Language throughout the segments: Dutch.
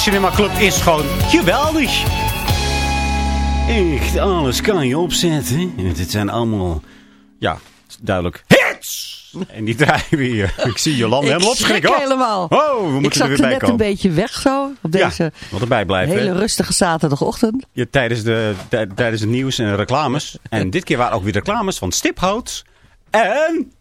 Cinema Club is gewoon geweldig. Echt, alles kan je opzetten. En dit zijn allemaal, ja, duidelijk hits. En die draaien we hier. Ik zie Jolande helemaal schrik opschrikken. Oh. helemaal. Oh, we ik moeten zag er er weer bij net komen. een beetje weg zo. Op deze ja, wat erbij blijven. hele rustige zaterdagochtend. Ja, tijdens, de, tij- tijdens het nieuws en reclames. En dit keer waren ook weer reclames van Stiphout. En...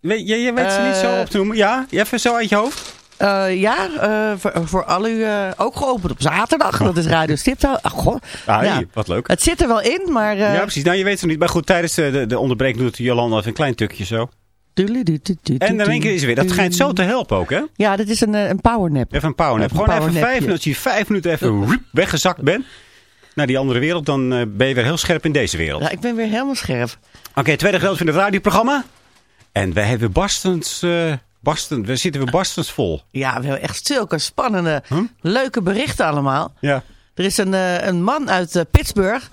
Weet, je, je weet ze niet zo Eh. op te noemen. Ja, even zo uit je hoofd. Eh, ja, eh, voor, voor al u eh, ook geopend op zaterdag. Dat is Radio Stiptouw. Ach, goh. Ah, Ja. wat leuk. Het zit er wel in, maar... ja, precies. Nou, je weet het nog niet. Maar goed, tijdens de, de, de onderbreking doet Jolanda even een klein tukje zo. En in één keer is weer. Dat schijnt zo te helpen ook, hè? Ja, dit is een, een powernap. Even een powernap. Een Gewoon even vijf minuten. Als je vijf minuten even weggezakt bent naar die andere wereld, dan ben je weer heel scherp in deze wereld. Ja, ik ben weer helemaal scherp. Oké, tweede gedeelte van het radioprogramma. En wij hebben barstens, barstens, we zitten weer barstens vol. Ja, we hebben echt zulke spannende, Huh? leuke berichten allemaal. Ja. Er is een, eh, een man uit eh, Pittsburgh.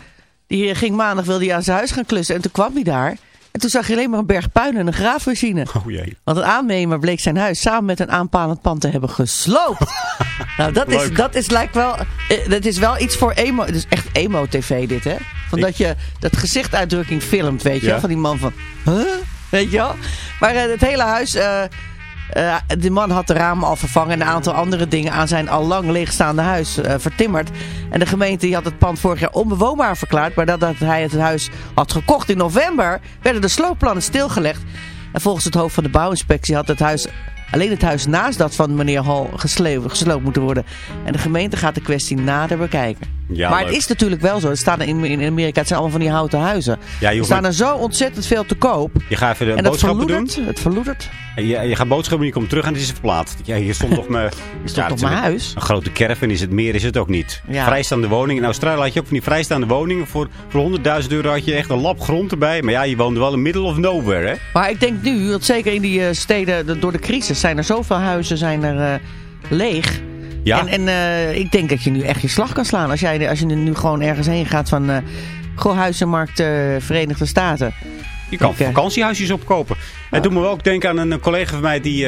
Die ging maandag wilde hij aan zijn huis gaan klussen. En toen kwam hij daar. En toen zag je alleen maar een berg puin en een graafmachine. Oh jee. Want een aannemer bleek zijn huis samen met een aanpalend pand te hebben gesloopt. nou, dat is, dat is lijkt wel, eh, dat is wel iets voor emo. Het is echt emo-tv dit, hè? Van dat je dat gezichtuitdrukking filmt, weet je Ja. Van die man van, huh? Weet je wel? Maar het hele huis... eh, de man had de ramen al vervangen en een aantal andere dingen aan zijn al lang leegstaande huis eh, vertimmerd. En de gemeente die had het pand vorig jaar onbewoonbaar verklaard. Maar nadat hij het huis had gekocht in november, werden de sloopplannen stilgelegd. En volgens het hoofd van de bouwinspectie had het huis alleen het huis naast dat van meneer Hall gesleeuwd, gesloopt moeten worden. En de gemeente gaat de kwestie nader bekijken. Ja, maar leuk. het is natuurlijk wel zo. Het staan in, in Amerika, het zijn allemaal van die houten huizen. Ja, er staan er zo ontzettend veel te koop. Je gaat even de En boodschappen doen. Het verloedert. En je, je gaat boodschappen en je komt terug en het is verplaatst. Ja, hier stond nog mijn... Ja, toch mijn huis? Een grote caravan is het meer, is het ook niet. Ja. Vrijstaande woning. In Australië had je ook van die vrijstaande woningen. Voor, voor 100.000 euro had je echt een lap grond erbij. Maar ja, je woonde wel in middle of nowhere, hè? Maar ik denk nu, dat zeker in die eh, steden, de- door de crisis, zijn er zoveel huizen zijn er, eh, leeg. Ja. En, en eh, ik denk dat je nu echt je slag kan slaan. Als, jij, als je nu gewoon ergens heen gaat van... eh Goh, Huizenmarkt Verenigde Staten. Je kan eh, vakantiehuisjes opkopen. Het doet me wel ook denken aan een collega van mij die,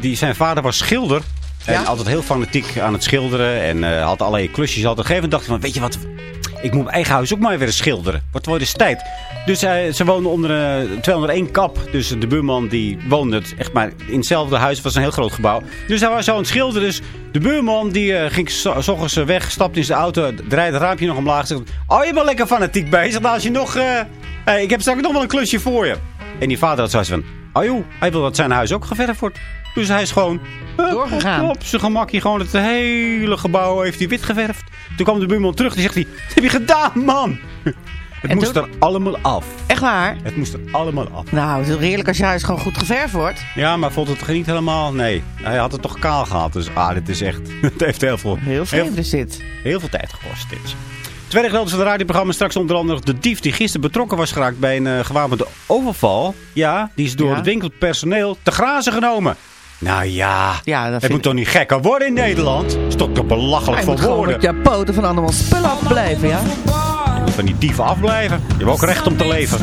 die zijn vader was schilder. En Ja? altijd heel fanatiek aan het schilderen. En had allerlei klusjes. Altijd. Op een gegeven moment dacht hij van, weet je wat... Ik moet mijn eigen huis ook maar weer schilderen. Wordt wel eens tijd. Dus hij, ze woonden onder eh 201 kap. Dus de buurman die woonde echt maar in hetzelfde huis. Het was een heel groot gebouw. Dus hij was zo aan het schilderen. Dus de buurman die eh, ging s ochtends eh, weg. Stapte in zijn auto. Draaide het raampje nog omlaag. Zegt, oh je bent lekker fanatiek bezig. Nou, als je nog... eh, eh, ik heb straks nog wel een klusje voor je. En die vader had zoiets van... Oh joh, hij wil dat zijn huis ook geverfd wordt. Dus hij is gewoon... hup, Doorgegaan. Op, op zijn gemakje gewoon het hele gebouw heeft hij wit geverfd. Toen kwam de buurman terug. Die zegt hij... Wat heb je gedaan, man? Het En moest toen- er allemaal af. Echt waar? Het moest er allemaal af. Nou, het is heerlijk als je huis gewoon goed geverfd wordt. Ja, maar vond het toch niet helemaal... Nee, hij had het toch kaal gehad. Dus ah, dit is echt... Het heeft heel veel, Heel vreemd is dit. heel veel tijd gekost, dit. Tweede gedeelte van het radioprogramma. Straks onder andere de dief die gisteren betrokken was geraakt bij een eh, gewapende overval. Ja, die is door Ja. het winkelpersoneel te grazen genomen. Nou ja, Ja, dat het moet toch niet gekker worden in Nederland? Is toch te belachelijk Hij voor moet gewoon woorden. met je poten van allemaal spullen afblijven, ja? Je moet van die dieven afblijven. Je hebt ook recht om te leven.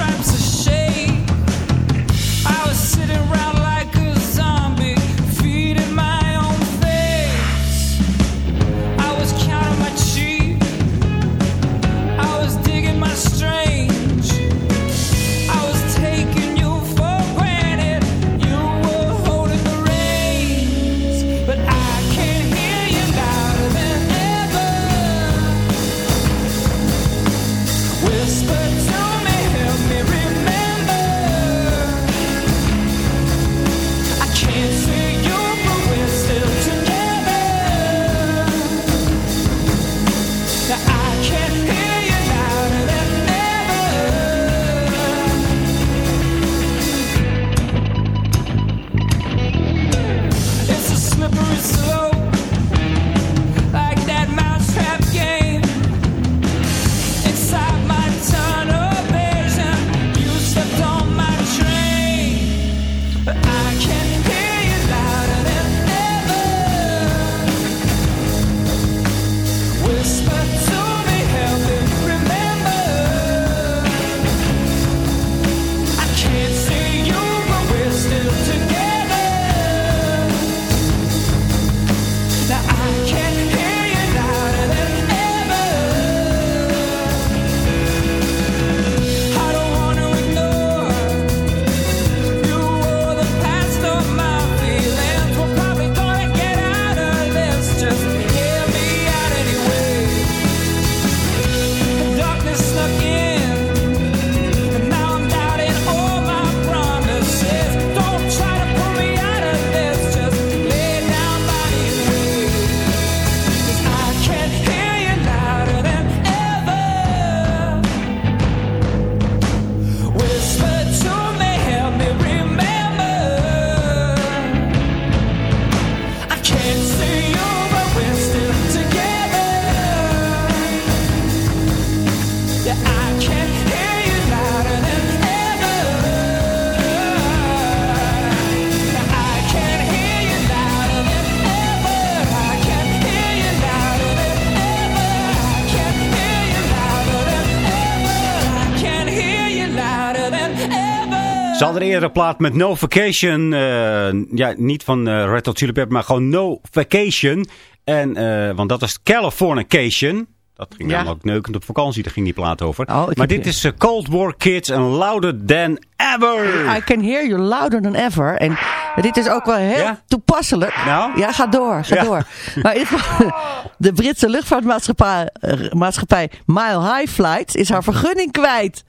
Ze hadden eerder plaat met No Vacation. eh, ja, niet van eh Red Hot Chili Peppers, maar gewoon No Vacation. En, eh, want dat was Californication. Dat ging Ja. namelijk neukend op vakantie, daar ging die plaat over. Oh, maar dit je- is Cold War Kids en Louder Than Ever. I can hear you louder than ever. En dit is ook wel heel Ja? toepasselijk. Nou? Ja, ga door, ga Ja. door. Maar in ieder geval, de Britse luchtvaartmaatschappij maatschappij Mile High Flights is haar vergunning kwijt.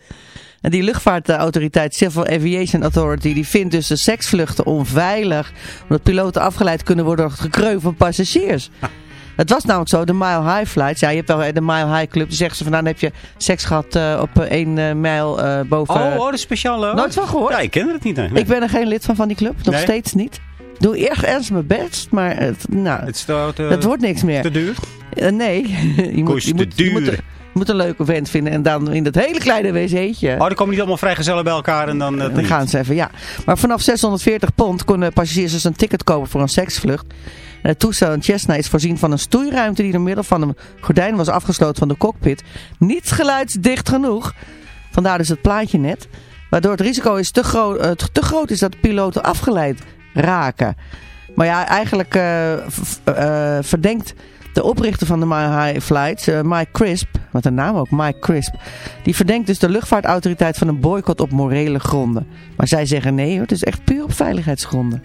En die luchtvaartautoriteit Civil Aviation Authority die vindt dus de seksvluchten onveilig. Omdat piloten afgeleid kunnen worden door het gekreun van passagiers. Het was namelijk zo, de Mile High Flights. Ja, je hebt wel de Mile High Club. Die zeggen ze van, nou dan heb je seks gehad eh, op eh, één eh, mijl eh, boven... Oh, oh, de speciale... Nooit van gehoord? Ja, ik ken het niet. Nee. Ik ben er geen lid van van die club. Nog Nee? steeds niet. Doe echt ergens mijn best, maar het, nou, Het is dat wordt niks meer. te duur. Nee, je moet, je, te moet, duur. je moet een leuke vent vinden en dan in dat hele kleine wc'tje. Oh, dan komen niet allemaal vrijgezellen bij elkaar en dan... eh, Dan gaan ze even, ja. Maar vanaf 640 pond konden passagiers dus een ticket kopen voor een seksvlucht. En het toestel in Cessna is voorzien van een stoeiruimte die door middel van een gordijn was afgesloten van de cockpit. Niet geluidsdicht genoeg. Vandaar dus het plaatje net. Waardoor het risico is te, groot, eh, te groot is dat de piloten afgeleid raken. Maar ja, eigenlijk eh, verdenkt de oprichter van de Mile High Flights, eh, Mike Crisp, wat een naam ook, Mike Crisp, die verdenkt dus de luchtvaartautoriteit van een boycott op morele gronden. Maar zij zeggen nee hoor, het is echt puur op veiligheidsgronden.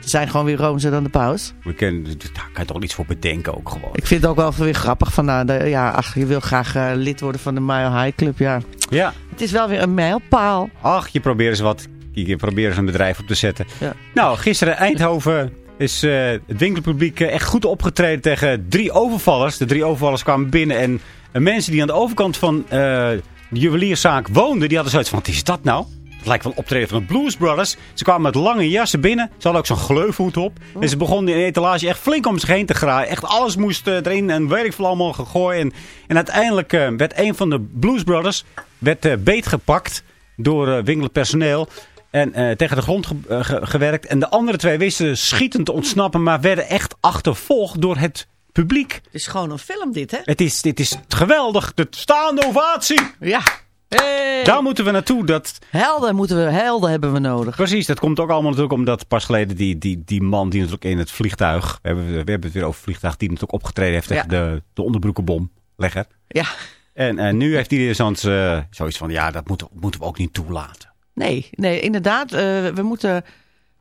Ze zijn gewoon weer roomser dan de paus. We kunnen, daar kan je toch iets voor bedenken ook gewoon. Ik vind het ook wel weer grappig van, nou, de, ja, ach, je wil graag eh, lid worden van de Mile High Club, ja. Ja. Het is wel weer een mijlpaal. Ach, je probeert eens wat. Je probeert eens een bedrijf op te zetten. Ja. Nou, gisteren Eindhoven is eh, het winkelpubliek eh, echt goed opgetreden tegen drie overvallers. De drie overvallers kwamen binnen en eh, mensen die aan de overkant van de juwelierszaak woonden, die hadden zoiets van, wat is dat nou? Het lijkt wel een optreden van de Blues Brothers. Ze kwamen met lange jassen binnen. Ze hadden ook zo'n gleufhoed op. En ze begonnen in de etalage echt flink om zich heen te graaien. Echt alles moest erin en weet ik veel allemaal gegooid. En, en uiteindelijk werd een van de Blues Brothers werd, beetgepakt door uh, winkelend personeel. En eh, tegen de grond ge- eh, ge- gewerkt. En de andere twee wisten schietend te ontsnappen. Maar werden echt achtervolgd door het publiek. Het is gewoon een film dit, hè? Het is, dit is geweldig. De staande ovatie. Ja. Hey. Daar moeten we naartoe. Dat, Helden moeten we, helden hebben we nodig. Precies, dat komt ook allemaal natuurlijk omdat pas geleden die, die, die man die natuurlijk in het vliegtuig, we hebben, we hebben het weer over vliegtuig, die natuurlijk opgetreden heeft tegen de, de onderbroekenbomlegger. Ja. En eh, nu heeft hij zo'n, eh, zoiets van, ja, dat moeten, moeten we ook niet toelaten. Nee, nee inderdaad. eh, we moeten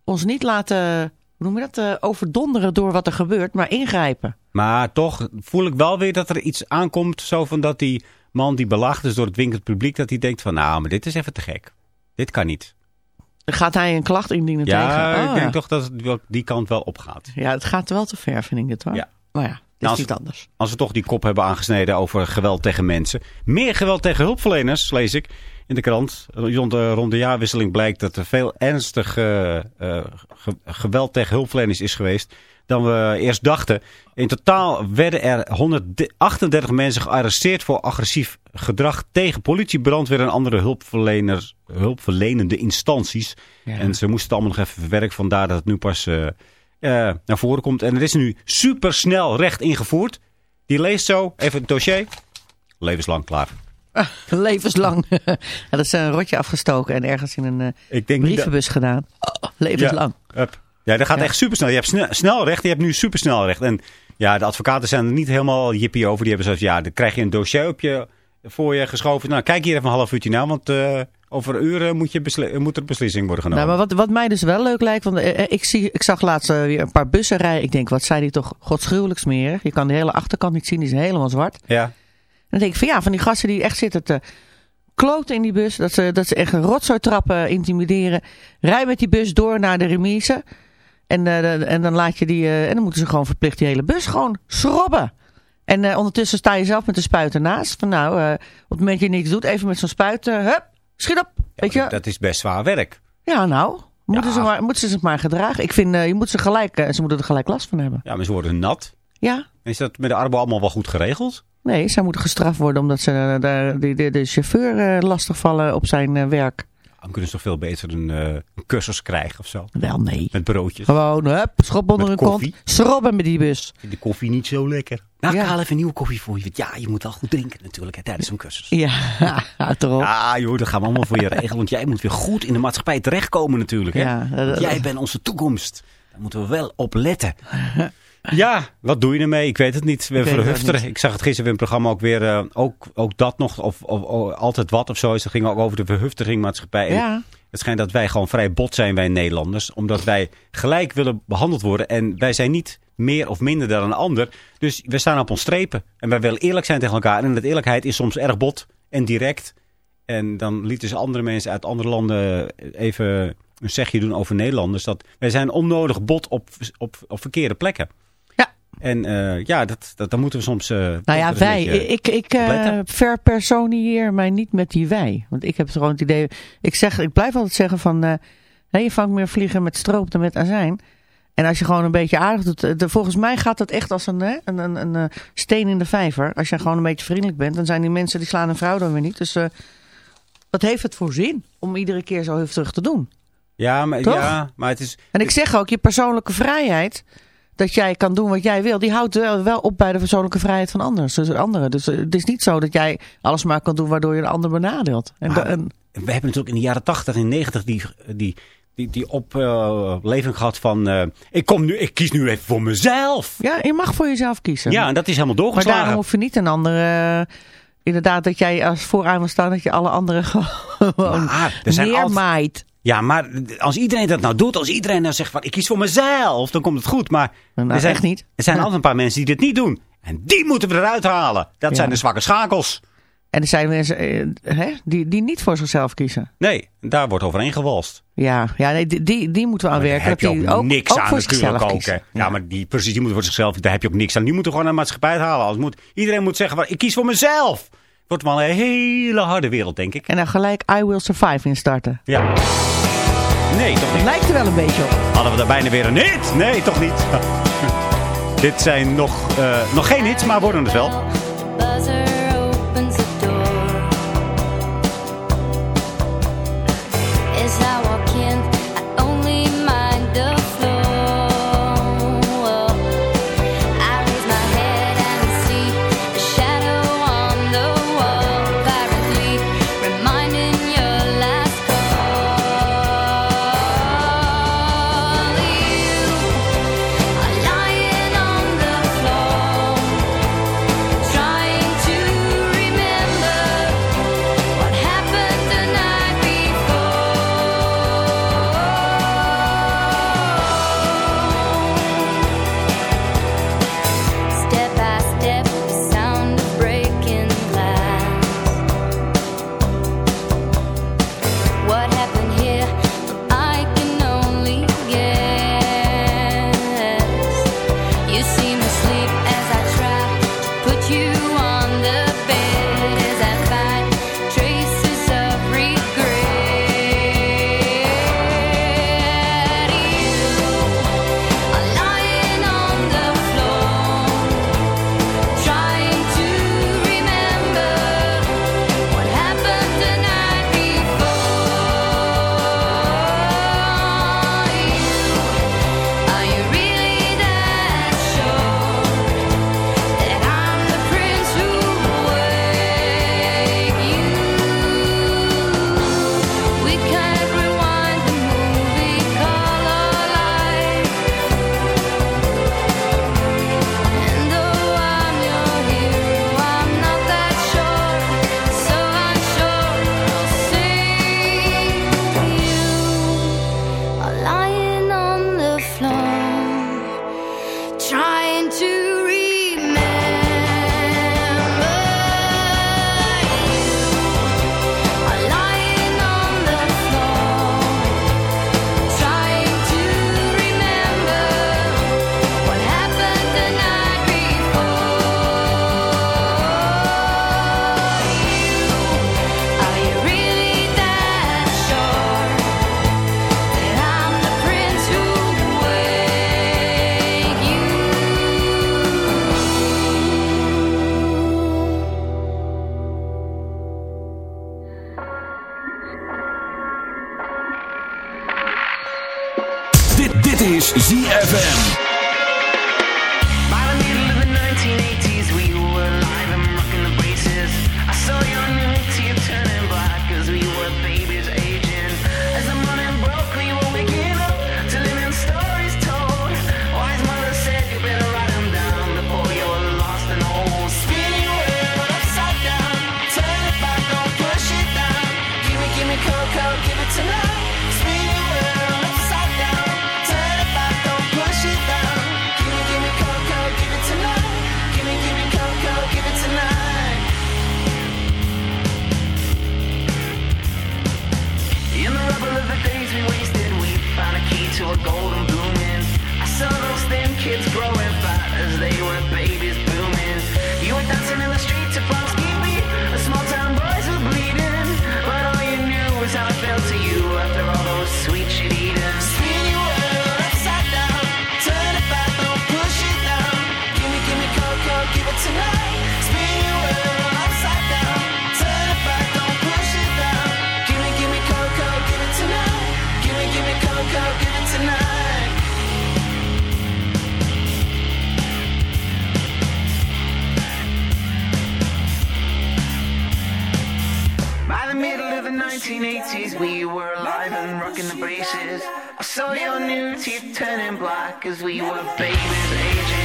ons niet laten, hoe noem je dat, eh, overdonderen door wat er gebeurt, maar ingrijpen. Maar toch voel ik wel weer dat er iets aankomt, zo van dat die man die belaagd is door het winkend publiek, dat hij denkt van, nou, maar dit is even te gek. Dit kan niet. Gaat hij een klacht indienen Ja, tegen. ik Oh, denk ja. toch dat het wel die kant wel opgaat. Ja, het gaat wel te ver, vind ik dit hoor. Ja. Maar ja, dit Nou, is niet anders. Als we toch die kop hebben aangesneden over geweld tegen mensen. Meer geweld tegen hulpverleners, lees ik in de krant. Rond de, rond de jaarwisseling blijkt dat er veel ernstig eh, ge- geweld tegen hulpverleners is geweest dan we eerst dachten. In totaal werden er 138 mensen gearresteerd voor agressief gedrag tegen politie, brandweer en andere hulpverleners, hulpverlenende instanties. Ja. En ze moesten het allemaal nog even verwerken, vandaar dat het nu pas eh, eh, naar voren komt. En er is nu supersnel recht ingevoerd. Die leest zo, even het dossier. Levenslang klaar. Levenslang. dat is een rotje afgestoken en ergens in een eh, niet brievenbus gedaan. Oh, levenslang. Ja, up. ja dat gaat Ja. echt supersnel. Je hebt snel, snel recht, je hebt nu supersnel recht. En ja, de advocaten zijn er niet helemaal jippie over. Die hebben zoiets, ja, dan krijg je een dossier op je, voor je geschoven. Nou, kijk hier even een half uurtje naar, want eh, over eh, moet, je moet er beslissing worden genomen. Nou, maar wat, wat mij dus wel leuk lijkt, want eh, eh, ik, zie, ik zag laatst eh, weer een paar bussen rijden. Ik denk, wat zijn die toch godschuwelijk smerig. Je kan de hele achterkant niet zien, die is helemaal zwart. Ja, dan denk ik van ja, van die gasten die echt zitten te kloten in die bus. Dat ze, dat ze echt een rotzooi trappen, intimideren. Rij met die bus door naar de remise. En, eh, en dan laat je die, eh, en dan moeten ze gewoon verplicht die hele bus gewoon schrobben. En eh, ondertussen sta je zelf met de spuit ernaast. Van nou, op het moment dat je niks doet, even met zo'n spuit, eh, hup, schiet op. Weet je? dat is best zwaar werk. Ja, nou, moeten, Ja. ze maar, moeten ze zich maar gedragen. Ik vind, je moet ze gelijk, ze moeten er gelijk last van hebben. Ja, maar ze worden nat. Ja, Is dat met de Arbo allemaal wel goed geregeld? nee, zij moeten gestraft worden omdat ze de, de, de, de chauffeur eh, lastigvallen op zijn eh, werk. Dan kunnen ze toch veel beter een, eh, een cursus krijgen of zo. Wel, nee. Met broodjes. Gewoon, hup, schop onder Met een koffie. kont. Schrobben met die bus. De koffie niet zo lekker. Nou, Ja. ik haal even nieuwe koffie voor je. Want Ja, je moet wel goed drinken natuurlijk hè, tijdens zo'n cursus. Ja, houd erop. Ja, joh, dat gaan we allemaal voor je regelen. Want jij moet weer goed in de maatschappij terechtkomen natuurlijk. Hè? Ja, dat- dat- jij bent onze toekomst. Daar moeten we wel op letten. Ja, wat doe je ermee? Ik weet het niet. We niet. Ik zag het gisteren in het programma ook weer. eh, ook, ook dat nog. Of, of, of altijd wat of zo. Het ging ook over de verhufteringmaatschappij. En Ja. Het schijnt dat wij gewoon vrij bot zijn, wij Nederlanders. Omdat wij gelijk willen behandeld worden. En wij zijn niet meer of minder dan een ander. Dus we staan op ons strepen. En wij willen eerlijk zijn tegen elkaar. En dat eerlijkheid is soms erg bot en direct. En dan lieten ze andere mensen uit andere landen even een zegje doen over Nederlanders. Dat wij zijn onnodig bot op, op, op verkeerde plekken. En eh, ja, dat, dat, dan moeten we soms... eh, Nou ja, wij. Ik, ik eh opletten. verpersonieer mij niet met die wij. Want ik heb gewoon het idee... Ik, zeg, ik blijf altijd zeggen van... eh nee, je vangt meer vliegen met stroop dan met azijn. En als je gewoon een beetje aardig doet... eh, De, volgens mij gaat dat echt als een, hè, een, een, een, eh, steen in de vijver. Als je gewoon een beetje vriendelijk bent... dan zijn die mensen die slaan een vrouw dan weer niet. Dus eh, wat heeft het voor zin om iedere keer zo heftig te doen? ja, maar, Toch? ja, maar het is... En ik zeg ook, je persoonlijke vrijheid... dat jij kan doen wat jij wil... die houdt wel, op bij de persoonlijke vrijheid van anders, dus anderen. Dus eh, het is niet zo dat jij alles maar kan doen... waardoor je een ander benadeelt. En, Maar- We hebben natuurlijk in de jaren 80 en 90 die, die, die, die opleving gehad van... eh, ik, kom nu, ik kies nu even voor mezelf. ja, je mag voor jezelf kiezen. Ja, en dat is helemaal maar doorgeslagen. daarom hoef je niet een andere... eh, inderdaad, dat jij als vooraan wil staan... dat je alle anderen gewoon Maar er zijn altijd- neermaait. Ja, maar als iedereen dat nou doet, als iedereen nou zegt van ik kies voor mezelf, dan komt het goed. Maar Nou, er zijn, echt niet. Er zijn Ja. altijd een paar mensen die dit niet doen. En die moeten we eruit halen. Dat Ja. zijn de zwakke schakels. En er zijn mensen eh, hè, die, die niet voor zichzelf kiezen. Nee, daar wordt overheen gewalst. Ja, ja nee, die, die, die moeten we aan Daar werken. heb je ook, niks ook aan natuurlijk zichzelf ook. hè. Ja, maar die, precies, die moeten voor zichzelf. Daar heb je ook niks aan. Die moeten gewoon naar de maatschappij halen. Als moet, iedereen moet zeggen, van, ik kies voor mezelf. Wordt wel een hele harde wereld, denk ik. En dan gelijk I Will Survive instarten. Ja. Nee, toch niet. Lijkt er wel een beetje op. Hadden we daar bijna weer een hit? Nee, toch niet. Dit zijn nog, eh, nog geen hits, maar worden het wel. Rocking the braces. I saw your new teeth turning black as we were babies aging.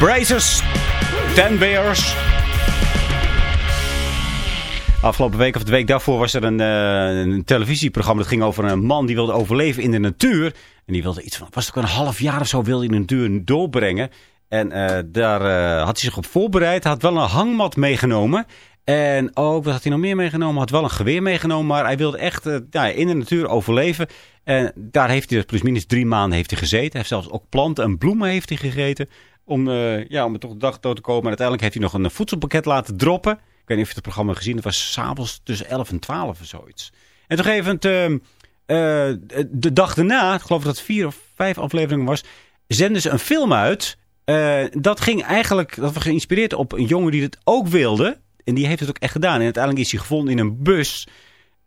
Brazers, Ten Bears. Afgelopen week of de week daarvoor was er een, eh, een televisieprogramma. Dat ging over een man die wilde overleven in de natuur. En die wilde iets van, was het ook een half jaar of zo, wilde in de natuur doorbrengen. En eh, daar eh, had hij zich op voorbereid. Hij had wel een hangmat meegenomen. En ook, wat had hij nog meer meegenomen? Had wel een geweer meegenomen. Maar hij wilde echt ja, in de natuur overleven. En daar heeft hij dus plusminus drie maanden heeft hij gezeten. Hij heeft zelfs ook planten en bloemen heeft hij gegeten. Om, eh, ja, om er toch de dag door te komen. En uiteindelijk heeft hij nog een voedselpakket laten droppen. Ik weet niet of je het programma gezien. Het was s'avonds tussen 11 en 12 of zoiets. En toen gegeven moment, eh, eh, de dag daarna, ik geloof dat het vier of vijf afleveringen was, zenden ze een film uit. Eh, dat ging eigenlijk, dat was geïnspireerd op een jongen die het ook wilde. En die heeft het ook echt gedaan. En uiteindelijk is hij gevonden in een bus.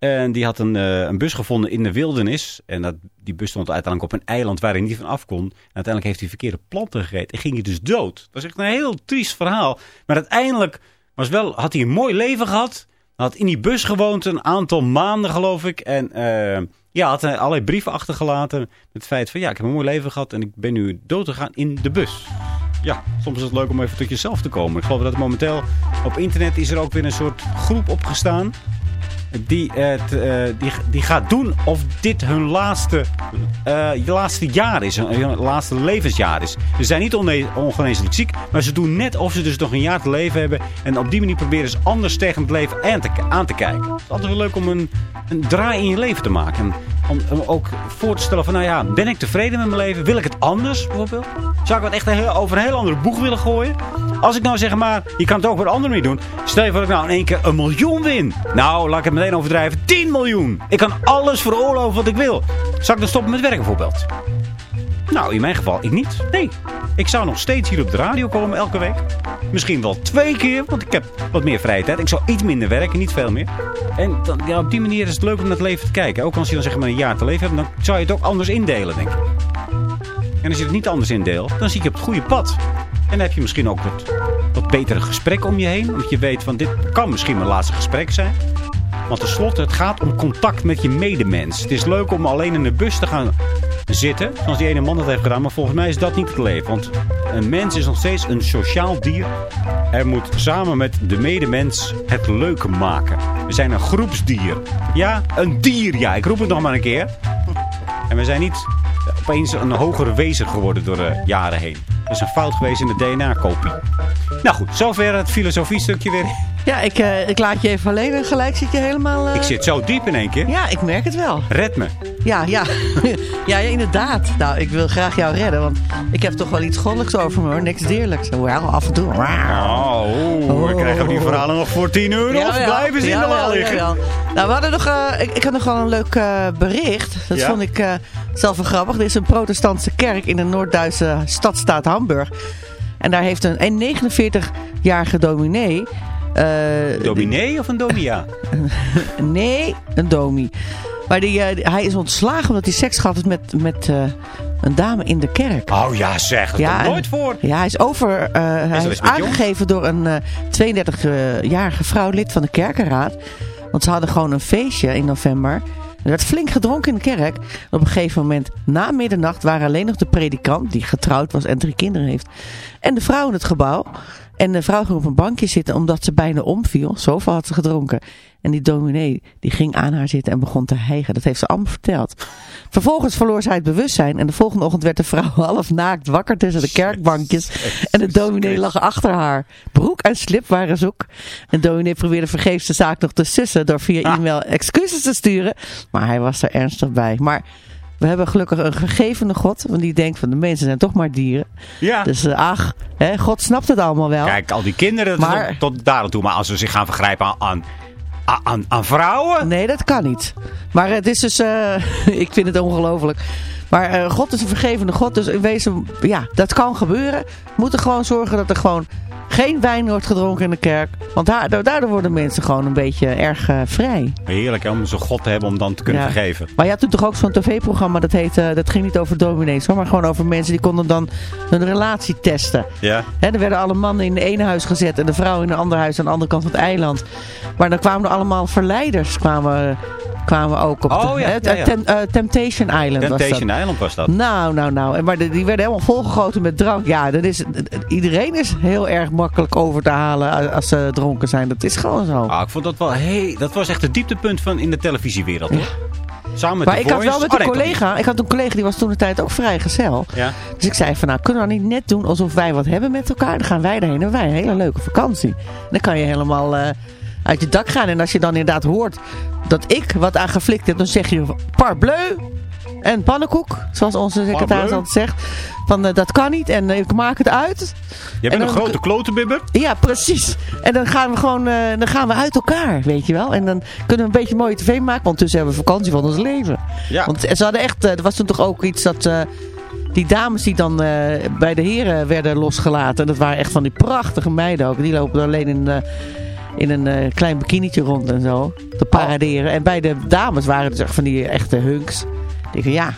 En die had een, eh, een bus gevonden in de wildernis. En dat, die bus stond uiteindelijk op een eiland waar hij niet van af kon. En uiteindelijk heeft hij verkeerde planten gegeten. En ging hij dus dood. Dat was echt een heel triest verhaal. Maar uiteindelijk was wel, had hij een mooi leven gehad. Hij had in die bus gewoond een aantal maanden geloof ik. En eh, ja, had hij allerlei brieven achtergelaten. Met het feit van ja, ik heb een mooi leven gehad. En ik ben nu dood gegaan in de bus. Ja, soms is het leuk om even tot jezelf te komen. Ik geloof dat momenteel op internet is er ook weer een soort groep opgestaan die, het, eh, die, die gaat doen of dit hun laatste, eh, laatste jaar is. Hun, laatste levensjaar is. Ze zijn niet ongeneeslijk ziek. Maar ze doen net of ze dus nog een jaar te leven hebben. En op die manier proberen ze anders tegen het leven aan te, kijken. Het is altijd wel leuk om een, een draai in je leven te maken. En om, ook voor te stellen van nou ja, ben ik tevreden met mijn leven? Wil ik het anders bijvoorbeeld? Zou ik het echt over een heel andere boeg willen gooien? Als ik nou zeg maar, je kan het ook een andere manier doen. Stel je voor dat ik nou in één keer een miljoen win. Nou, laat ik het meteen overdrijven. 10 miljoen. Ik kan alles veroorloven wat ik wil. Zou ik dan stoppen met werken bijvoorbeeld? Nou, in mijn geval, ik niet. Nee. Ik zou nog steeds hier op de radio komen elke week. Misschien wel twee keer, want ik heb wat meer vrije tijd. Ik zou iets minder werken, niet veel meer. En dan, ja, op die manier is het leuk om naar het leven te kijken. Ook als je dan zeg maar een jaar te leven hebt, dan zou je het ook anders indelen, denk ik. En als je het niet anders indeelt, dan zie je op het goede pad. En dan heb je misschien ook wat, wat betere gesprekken om je heen. Omdat je weet van dit kan misschien mijn laatste gesprek zijn. Want tenslotte, het gaat om contact met je medemens. Het is leuk om alleen in de bus te gaan zitten. Zoals die ene man dat heeft gedaan. Maar volgens mij is dat niet het leven. Want een mens is nog steeds een sociaal dier. Er moet samen met de medemens het leuke maken. We zijn een groepsdier. Ja, een dier. Ja, ik roep het nog maar een keer. En we zijn niet opeens een hogere wezen geworden door de jaren heen. Is een fout geweest in de DNA-kopie. Nou goed, zover het filosofie-stukje weer. Ja, ik, eh, ik laat je even alleen en gelijk zit je helemaal... eh, Ik zit zo diep in één keer. Ja, ik merk het wel. Red me. Ja, ja. ja, ja, inderdaad. Nou, ik wil graag jou redden, want ik heb toch wel iets goddelijks over me hoor. Niks dierlijks. Wel, af en toe. Oh, we krijgen we die verhalen nog voor 10 euro? Of Jawel, blijven ze in de wal liggen? Nou, we hadden nog, eh, ik, ik had nog wel een leuk bericht. Dat Ja? vond ik zelf wel grappig. Er is een protestantse kerk in de Noord-Duitse stadstaat Hamburg. En daar heeft een, een 49-jarige dominee... eh, Dominee of een domia? Nee, een domi. Maar die, eh, hij is ontslagen omdat hij seks gehad heeft met, met eh, een dame in de kerk. Oh ja, zeg. Dat Ja, nooit voor. Ja, hij is over. eh, hij is aangegeven door een eh 32-jarige vrouw, lid van de kerkenraad. Want ze hadden gewoon een feestje in november. Er werd flink gedronken in de kerk. Op een gegeven moment, na middernacht, waren alleen nog de predikant, die getrouwd was en drie kinderen heeft, en de vrouw in het gebouw. En de vrouw ging op een bankje zitten omdat ze bijna omviel. Zoveel had ze gedronken. En die dominee die ging aan haar zitten en begon te hijgen. Dat heeft ze allemaal verteld. Vervolgens verloor zij het bewustzijn. En de volgende ochtend werd de vrouw half naakt wakker tussen de kerkbankjes. En de dominee lag achter haar. Broek en slip waren zoek. En de dominee probeerde vergeefs de zaak nog te sussen door via Ah. e-mail excuses te sturen. Maar hij was er ernstig bij. Maar we hebben gelukkig een gegevende God. Want die denkt van de mensen zijn toch maar dieren. Ja. Dus eh, ach, hè, God snapt het allemaal wel. Kijk, al die kinderen Maar- tot, tot daar toe. Maar als ze zich gaan vergrijpen aan, aan, aan, aan vrouwen... Nee, dat kan niet. Maar het is dus, eh, ik vind het ongelooflijk. Maar eh, God is een vergevende God. Dus in wezen, ja, dat kan gebeuren. We moeten gewoon zorgen dat er gewoon geen wijn wordt gedronken in de kerk. Want daardoor, daardoor worden mensen gewoon een beetje erg eh, vrij. Heerlijk hè, om zo'n god te hebben om dan te kunnen Ja. vergeven. Maar je had toen toch ook zo'n tv-programma, dat heette, dat ging niet over dominees hoor, maar gewoon over mensen die konden dan hun relatie testen. Ja. Hè, er werden alle mannen in het ene huis gezet en de vrouw in een ander huis aan de andere kant van het eiland. Maar dan kwamen er allemaal verleiders kwamen, kwamen ook op. Oh, de, ja, hè, ja, ja. Tem- eh, Temptation Island was Temptation dat. Island was dat. Nou, nou, nou. En Maar de- die werden helemaal volgegoten met drank. Ja, dat is, iedereen is heel erg makkelijk over te halen als ze dronken zijn. Dat is gewoon zo. Ah, ik vond dat wel... Hey, dat was echt het dieptepunt van in de televisiewereld, hoor. Samen met maar ik had wel met Oh, een toch collega, ik had een collega die was toen de tijd ook vrijgezel. Ja. Dus ik zei van nou, kunnen we nou niet net doen alsof wij wat hebben met elkaar? Dan gaan wij daarheen en wij een hele leuke vakantie. Dan kan je helemaal eh, uit je dak gaan. En als je dan inderdaad hoort dat ik wat aan geflikt heb, dan zeg je parbleu en pannenkoek. Zoals onze secretaris altijd zegt. Van eh, dat kan niet en eh, ik maak het uit. Je bent En een grote klotenbibber. Ja, precies. En dan gaan we gewoon eh, dan gaan we uit elkaar, weet je wel. En dan kunnen we een beetje mooie tv maken, want tussen hebben we vakantie van ons leven. Ja. Want ze hadden echt, er was toen toch ook iets dat die dames die dan bij de heren werden losgelaten. Dat waren echt van die prachtige meiden ook. Die lopen alleen in, in een eh, klein bikinietje rond en zo. Te paraderen. En bij de dames waren het dus echt van die echte hunks. Ik denk, ja,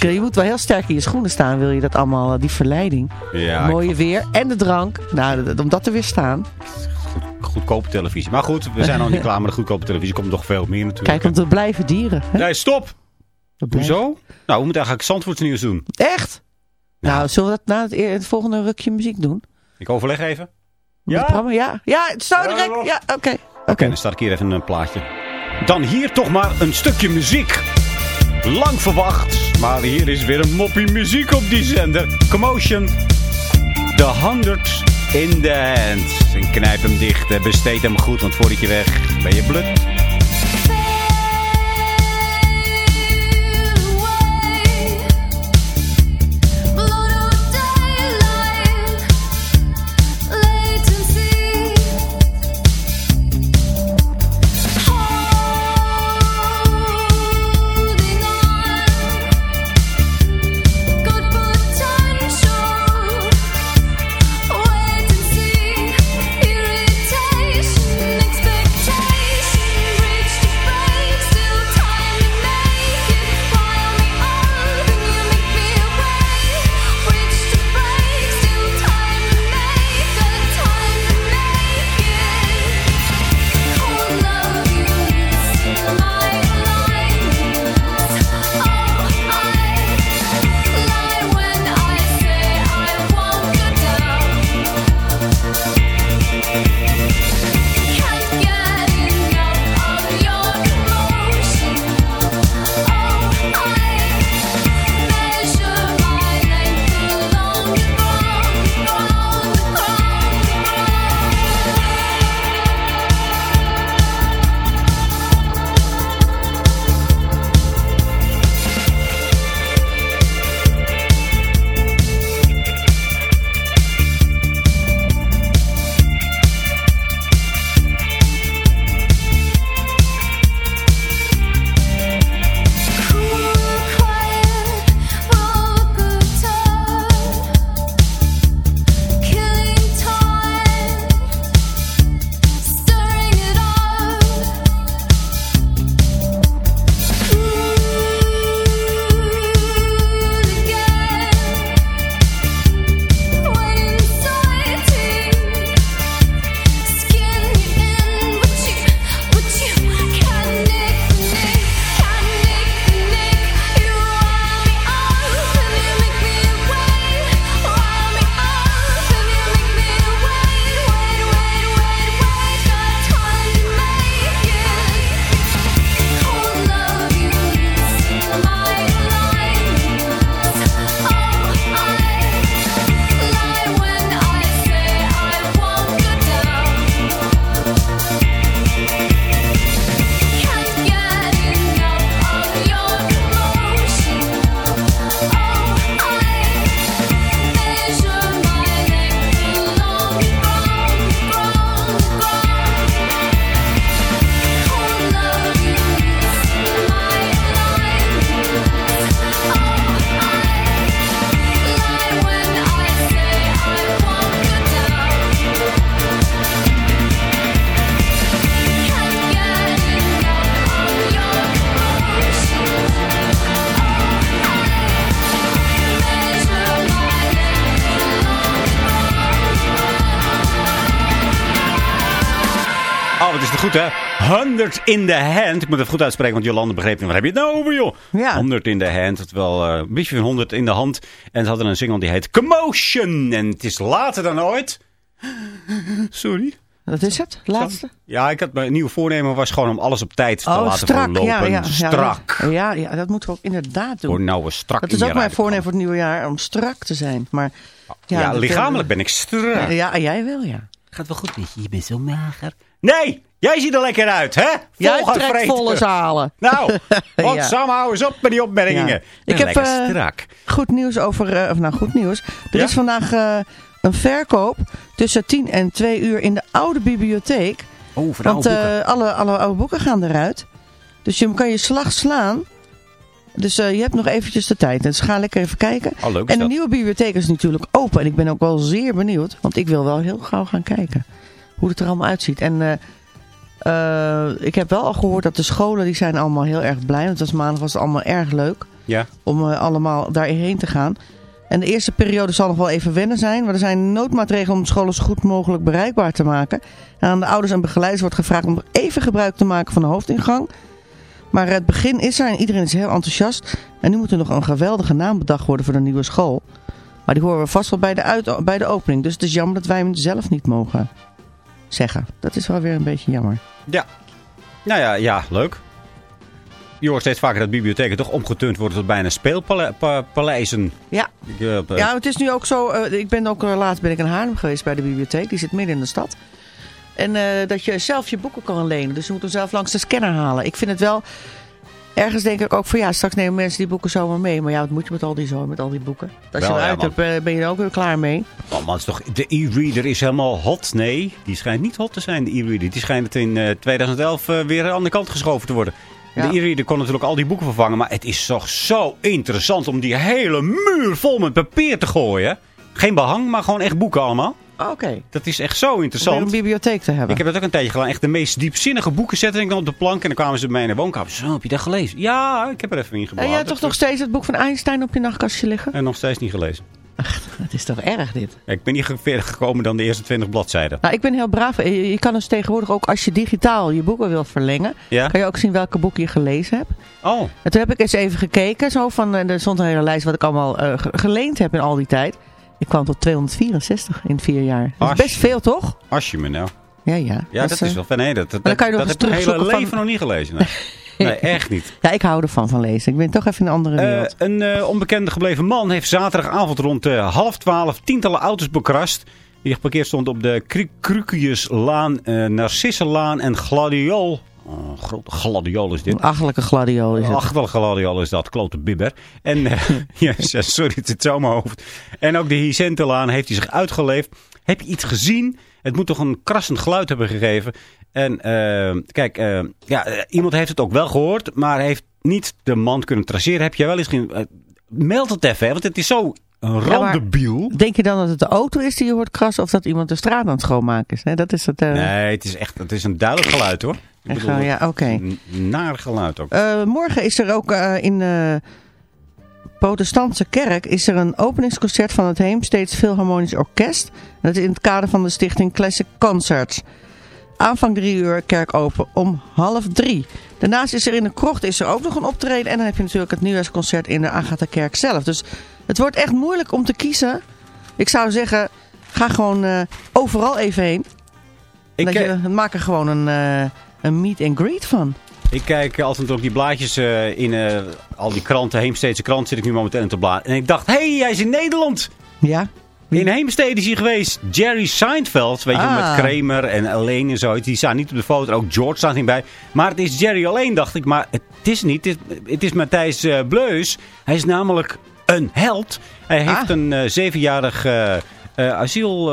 je moet wel heel sterk in je schoenen staan. Wil je dat allemaal, eh, die verleiding. Ja, mooie weer en de drank. Nou, om dat te weerstaan. goedkope televisie. Maar goed, we zijn nog niet klaar met de goedkope televisie. Komt nog veel meer natuurlijk. Kijk, want we blijven dieren. Hè? Nee, stop! Hoezo? Nou, we moeten eigenlijk Zandvoorts nieuws doen. Echt? Nou, zullen we dat na het volgende rukje muziek doen? Ik overleg even. Ja? programma? Ja, ja het is zo Ja, direct. Ja, oké. Oké, dan start ik hier even een plaatje. Dan hier toch maar een stukje muziek. Lang verwacht, maar hier is weer een moppie muziek op die zender. Commotion. The Hundred in the Hand. En knijp hem dicht, eh, besteed hem goed, want voordat je weg ben je blut. 100 in the hand. Ik moet het goed uitspreken, want Jolande begreep niet. Wat heb je het nou over, joh? Ja. 100 in the hand. Terwijl eh, een beetje van 100 in de hand. En ze hadden een single die heet Commotion. En het is later dan ooit. Sorry. Dat is het, laatste. Ja, ik had mijn nieuwe voornemen was gewoon om alles op tijd te Oh, laten strak. verlopen. Ja, strak. Ja, ja, dat moeten we ook inderdaad doen. Voor nou een strak dat is ook mijn voornemen voor het nieuwe jaar, om strak te zijn. Maar, Ja, dat- lichamelijk ben ik strak. Ja, jij wel, ja. Gaat wel goed met je. Je bent zo mager. Nee, jij ziet er lekker uit, hè? Jij Vol trekt gevreten. volle zalen. Nou, wat Ja. samen hou eens op met die opmerkingen. Ja. Ik heb eh. Goed nieuws over, eh, of nou goed nieuws. Er Ja? is vandaag eh, een verkoop tussen 10 en 2 uur in de oude bibliotheek. Oh, voor Want alle, alle oude boeken gaan eruit. Dus je kan je slag slaan. Dus je hebt nog eventjes de tijd. Dus ga lekker even kijken. Oh, leuk en de dat. nieuwe bibliotheek is natuurlijk open. En ik ben ook wel zeer benieuwd. Want ik wil wel heel gauw gaan kijken. Hoe het er allemaal uitziet. En eh, ik heb wel al gehoord dat de scholen die zijn allemaal heel erg blij. Want het was maandag was het allemaal erg leuk. Ja, Om eh, allemaal daarheen te gaan. En de eerste periode zal nog wel even wennen zijn. Maar er zijn noodmaatregelen om de scholen zo goed mogelijk bereikbaar te maken. En aan de ouders en begeleiders wordt gevraagd om even gebruik te maken van de hoofdingang. Maar het begin is er en iedereen is heel enthousiast. En nu moet er nog een geweldige naam bedacht worden voor de nieuwe school. Maar die horen we vast wel bij de, uit, bij de opening. Dus het is jammer dat wij hem zelf niet mogen zeggen. Dat is wel weer een beetje jammer. ja. Nou ja, ja, leuk. Je hoort steeds vaker dat bibliotheken toch omgeturnd worden tot bijna speelpaleizen. Ja, eh, eh, Ja, het is nu ook zo. eh, ik ben ook laatst ben ik in Haarlem geweest bij de bibliotheek. Die zit midden in de stad. En dat je zelf je boeken kan lenen. Dus je moet hem zelf langs de scanner halen. Ik vind het wel. Ergens denk ik ook van ja, straks nemen mensen die boeken zomaar mee. Maar ja, wat moet je met al die zo, met al die boeken? Als je Wel, hem ja, uit man. hebt, eh, ben je er ook weer klaar mee. Oh man, is toch, de e-reader is helemaal hot. Nee, die schijnt niet hot te zijn, de e-reader. Die schijnt het in eh, 2011 eh, weer aan de andere kant geschoven te worden. Ja. De e-reader kon natuurlijk al die boeken vervangen. Maar het is toch zo interessant om die hele muur vol met papier te gooien. Geen behang, maar gewoon echt boeken allemaal. Oké. Dat is echt zo Om interessant. een bibliotheek te hebben. Ik heb dat ook een tijdje gedaan. Echt de meest diepzinnige boeken zette ik dan op de plank. En dan kwamen ze bij mij in de woonkamer. Zo, heb je dat gelezen? Ja, ik heb er even in en gebladerd. jij hebt toch nog steeds het boek van Einstein op je nachtkastje liggen? En nog steeds niet gelezen. Dat is toch erg dit? Ja, ik ben niet verder gekomen dan de eerste 20 bladzijden. Nou, ik ben heel braaf. Je, je kan dus tegenwoordig ook als je digitaal je boeken wilt verlengen. Ja? Kan je ook zien welke boeken je gelezen hebt. Oh, En toen heb ik eens even gekeken. Zo van, eh, er stond een hele lijst wat ik allemaal eh, ge- geleend heb in al die tijd. Ik kwam tot 264 in vier jaar. Dat is best veel, toch? als je me nou. Ja, ja. Ja, dat, is eh, wel nee, dat, dat, dan kan je nog dat heb hele leven van- nog niet gelezen. Nee, nee echt niet. Ja, ik hou ervan van lezen. Ik ben toch even in een andere Eh, wereld. een eh, onbekende gebleven man heeft zaterdagavond rond half twaalf tientallen auto's bekrast. Die geparkeerd stond op de Kru- Krukiuslaan, Narcissenlaan en Gladiol. Een grote gladiol is dit. Een achterlijke gladiool is het. Ach, wel gladiol is dat, klote bibber. En, eh, yes, ja, sorry, het zit zo in mijn hoofd. En ook de Hicentelaan heeft hij zich uitgeleefd. Heb je iets gezien? Het moet toch een krassend geluid hebben gegeven. En eh, kijk, eh, ja, iemand heeft het ook wel gehoord, maar heeft niet de man kunnen traceren. Heb jij wel eens gezien? Meld het even, hè, want het is zo een randebiel. Denk je dan dat het de auto is die je hoort krassen of dat iemand de straat aan het schoonmaken is? Nee, dat is het. eh, Nee, het is echt het is een duidelijk geluid hoor. Ik bedoel, wel, ja, oké. een naar geluid ook. Eh, morgen is er ook eh, in de protestantse kerk is er een openingsconcert van het Heemsteeds Philharmonisch Orkest. Dat is in het kader van de stichting Classic Concerts. Aanvang drie uur, kerk open om half drie. Daarnaast is er in de krocht is er ook nog een optreden. En dan heb je natuurlijk het nieuwjaarsconcert in de Agatha-kerk zelf. Dus het wordt echt moeilijk om te kiezen. Ik zou zeggen, ga gewoon eh, overal even heen. Ik, dat eh, je, maak er gewoon een, eh, een meet and greet van. Ik kijk altijd ook die blaadjes eh, in eh, al die kranten. Heemsteedse krant zit ik nu momenteel in te bladeren. En ik dacht, hé, hey, hij is in Nederland. Ja? Wie? In Heemstede is hij geweest. Jerry Seinfeld, weet je, wel, Ah. met Kramer en Alleen en zo. Die staan niet op de foto. Ook George staat niet bij. Maar het is Jerry alleen, dacht ik. Maar het is niet. Het is, het is Matthijs eh, Bleus. Hij is namelijk een held. Hij heeft Ah. een eh, zevenjarig eh, asiel,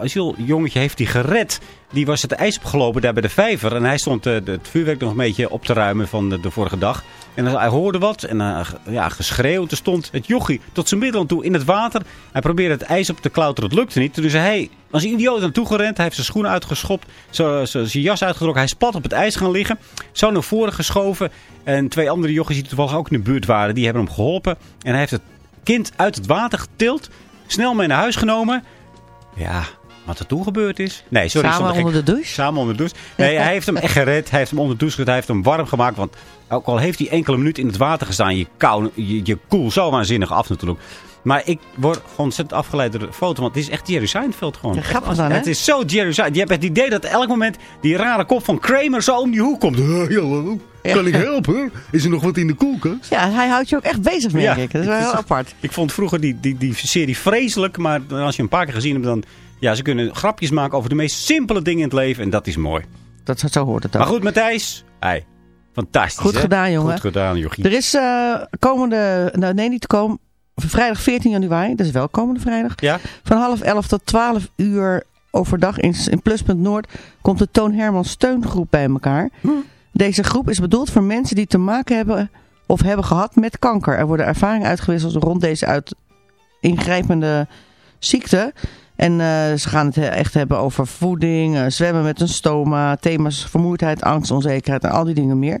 asieljongetje heeft hij gered. Die was het ijs opgelopen daar bij de vijver. En hij stond het vuurwerk nog een beetje op te ruimen van de, de vorige dag. En hij hoorde wat en eh, ja, geschreeuw. Toen stond het jochie tot zijn middel toe in het water. Hij probeerde het ijs op te klauteren. Het lukte niet. Dus hij was een idioot naartoe gerend. Hij heeft zijn schoenen uitgeschopt. Zijn jas uitgetrokken. Hij is plat op het ijs gaan liggen. Zo naar voren geschoven. En twee andere jochies die toevallig ook in de buurt waren. Die hebben hem geholpen. En hij heeft het kind uit het water getild. Snel mee naar huis genomen. Ja, wat er toen gebeurd is. Nee, sorry. Samen er onder de douche? Samen onder de douche. Nee, hij heeft hem echt gered. Hij heeft hem onder de douche gezet. Hij heeft hem warm gemaakt. Want ook al heeft hij enkele minuten in het water gestaan. Je, kou, je, je koel zo waanzinnig af natuurlijk. Maar ik word gewoon ontzettend afgeleid door de foto. Want het is echt Jerry Seinfeld gewoon. Ja, grappig dan, hè? Het is zo Jerry Seinfeld. Je hebt het idee dat elk moment die rare kop van Kramer zo om die hoek komt. Hallo, kan ik helpen? Is er nog wat in de koelkast? Ja, hij houdt je ook echt bezig, merk Ja, ik. Dat is wel heel apart. Ik vond vroeger die, die, die serie vreselijk. Maar als je een paar keer gezien hebt, dan... Ja, ze kunnen grapjes maken over de meest simpele dingen in het leven. En dat is mooi. Dat, zo hoort het ook. Maar goed, Matthijs. Hey, fantastisch, Goed hè? gedaan, jongen. Goed gedaan, jochie. Er is eh, komende, nou nee niet kom, vrijdag 14 januari, dat is wel komende vrijdag, Ja? van half 11 tot 12 uur overdag in, in Pluspunt Noord komt de Toon Herman steungroep bij elkaar. Hm. Deze groep is bedoeld voor mensen die te maken hebben of hebben gehad met kanker. Er worden ervaringen uitgewisseld rond deze uit ingrijpende ziekte. En eh, ze gaan het he- echt hebben over voeding, eh, zwemmen met een stoma, thema's vermoeidheid, angst, onzekerheid en al die dingen meer.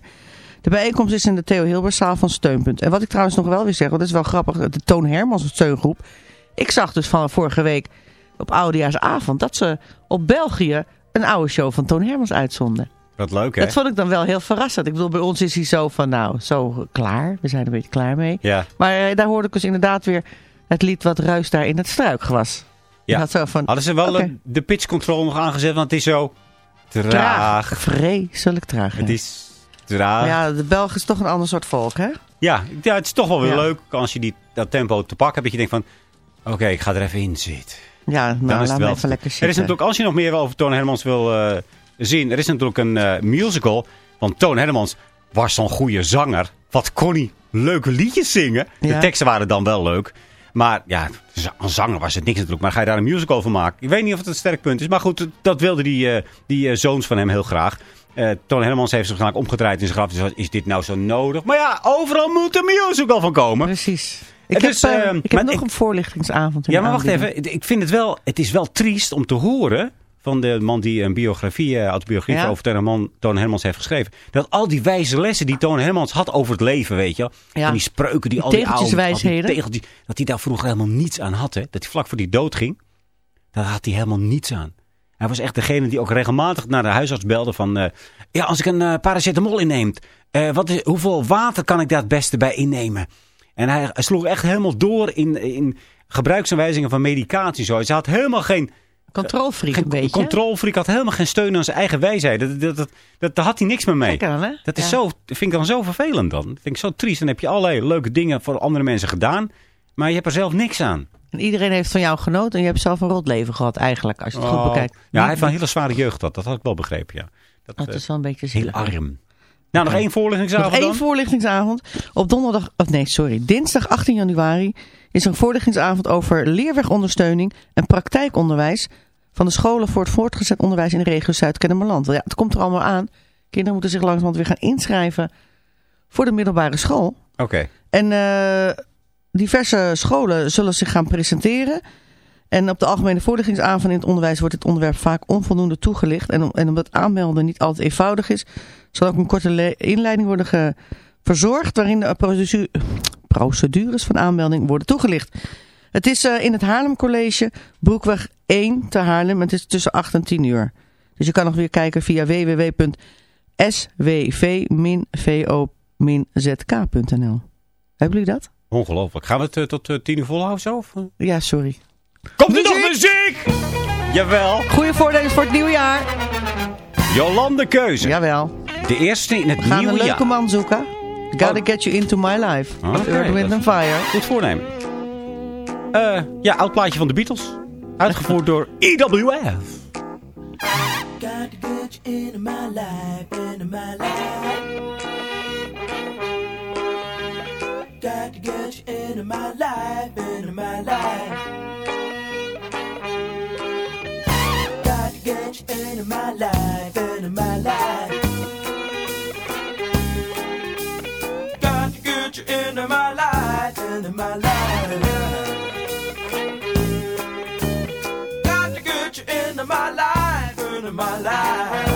De bijeenkomst is in de Theo Hilberszaal van Steunpunt. En wat ik trouwens nog wel weer zeg, want dat is wel grappig, de Toon Hermans steungroep. Ik zag dus van vorige week op Oudejaarsavond dat ze op België een oude show van Toon Hermans uitzonden. Wat leuk, hè? Dat vond ik dan wel heel verrassend. Ik bedoel, bij ons is hij zo van, nou, zo klaar. We zijn er een beetje klaar mee. Ja. Maar eh, daar hoorde ik dus inderdaad weer het lied wat ruis daar in het struikgewas. Ja. Had zo van, Hadden ze wel eh, de pitch control nog aangezet, want het is zo traag. traag. Vreselijk traag. ja. Het is traag. Ja. Ja, de Belgen is toch een ander soort volk, hè? Ja, het is toch wel weer Ja. leuk als je die, dat tempo te pakken hebt. Dat je denkt van, oké, ik ga er even in zitten. Ja, Dan nou, is laat me wel. even lekker Er zitten. is natuurlijk, als je nog meer over Toon Hermans wil eh, zien, er is natuurlijk een eh, musical. Want Toon Hermans was zo'n goede zanger. Wat kon hij leuke liedjes zingen. De Ja. teksten waren dan wel leuk. Maar ja, z- een zanger was het niks natuurlijk. Maar ga je daar een musical van maken? Ik weet niet of het een sterk punt is. Maar goed, dat wilden die, eh, die eh, zoons van hem heel graag. Eh Toon Hermans heeft zich waarschijnlijk omgedraaid in zijn graf. Dus is dit nou zo nodig? Maar ja, overal moet een musical van komen. Precies. Ik heb, ik heb nog ik- een voorlichtingsavond. in Ja, maar wacht even. Ik vind het wel, het is wel triest om te horen van de man die een biografie, eh, autobiografie Ja. over Toon Toon Hermans heeft geschreven. Dat al die wijze lessen die Toon Hermans had over het leven, weet je wel. Ja. En die spreuken, die, Die al die oude, tegeltjes, dat hij daar vroeger helemaal niets aan had. Hè? Dat hij vlak voor die dood ging, daar had hij helemaal niets aan. Hij was echt degene die ook regelmatig naar de huisarts belde van... eh, ja, als ik een eh, paracetamol inneem, wat is, hoeveel water kan ik daar het beste bij innemen? En hij, hij sloeg echt helemaal door in, in gebruiksaanwijzingen van medicatie. Zo. Hij had helemaal geen, Controlfreak een beetje. controlfreak, had helemaal geen steun aan zijn eigen wijsheid. Dat, dat, dat, dat, daar had hij niks meer mee. Lekker dan, hè? Dat is Ja. zo, vind ik dan zo vervelend dan. Dat vind ik zo triest. Dan heb je allerlei leuke dingen voor andere mensen gedaan. Maar je hebt er zelf niks aan. En iedereen heeft van jou genoten en je hebt zelf een rot leven gehad eigenlijk, als je het goed Oh. bekijkt. Ja, hij heeft wel een hele zware jeugd gehad. Dat had ik wel begrepen, ja. Dat, Dat eh, is wel een beetje heel zielig. arm. Nou, nog één Nog voorlichtingsavond één dan? voorlichtingsavond. Op donderdag, of nee, sorry, dinsdag 18 januari is er een voorlichtingsavond over leerwegondersteuning en praktijkonderwijs van de scholen voor het voortgezet onderwijs in de regio Zuid-Kennemerland. Ja, het komt er allemaal aan. Kinderen moeten zich langzamerhand weer gaan inschrijven voor de middelbare school. Oké. En eh, diverse scholen zullen zich gaan presenteren. En op de algemene voorlichtingsavond in het onderwijs wordt het onderwerp vaak onvoldoende toegelicht. En, om- en omdat aanmelden niet altijd eenvoudig is, zal ook een korte le- inleiding worden verzorgd waarin de procedu- procedures van aanmelding worden toegelicht. Het is eh, in het Haarlem College, Broekweg 1 te Haarlem. Het is tussen 8 en 10 uur. Dus je kan nog weer kijken via www.swv-vo-zk.nl. Hebben jullie dat? Ongelooflijk. Gaan we het eh, tot eh, tien uur volhouden zo? Of? Ja, sorry. Komt er nog muziek? Jawel. Goede voordelen voor het nieuwe jaar. Jolande Keuze. Jawel. De eerste in het We gaan nieuwe een leuke jaar. man zoeken. Gotta Oh. get you into my life. Oké, Earth, Wind and Fire. Goed voornemen. Eh, ja, oud plaatje van de Beatles. Uitgevoerd door EWF. Got to get you into my life, into my life. Got to get you into my life, into my life. You into my life, into my life. Got to get you into my life, into my life. Got to get you into my life, into my life.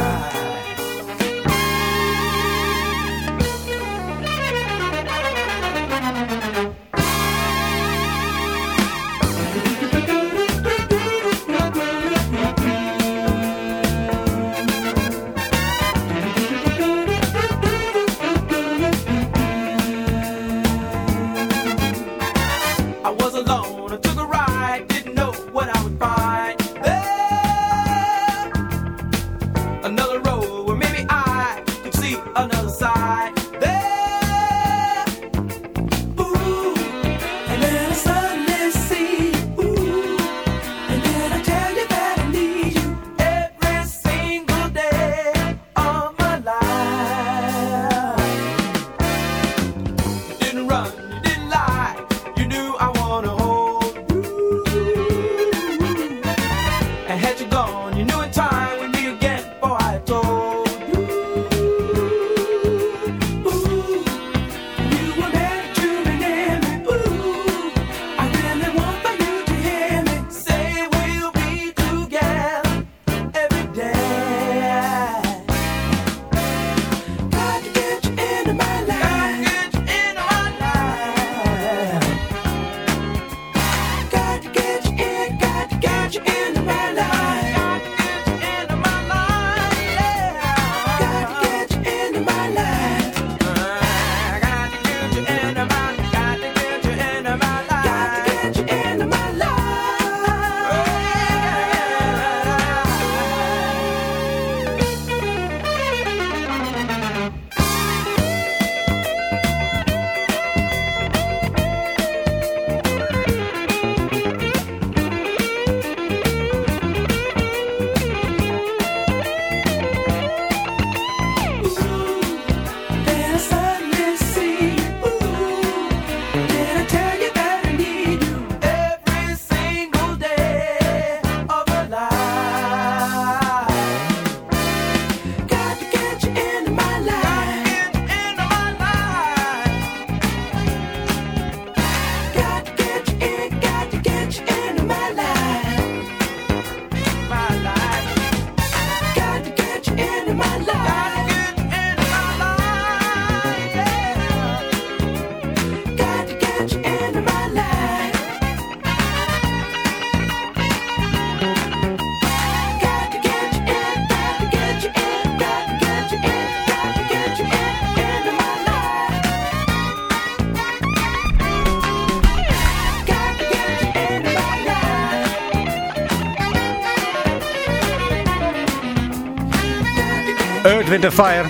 Earth, Wind Fire.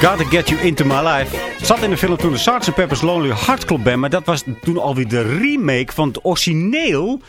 Gotta Get You Into My Life. Zat in de film toen de Sgt. Pepper's Lonely Hearts Club Band. Maar dat was toen alweer de remake van het origineel.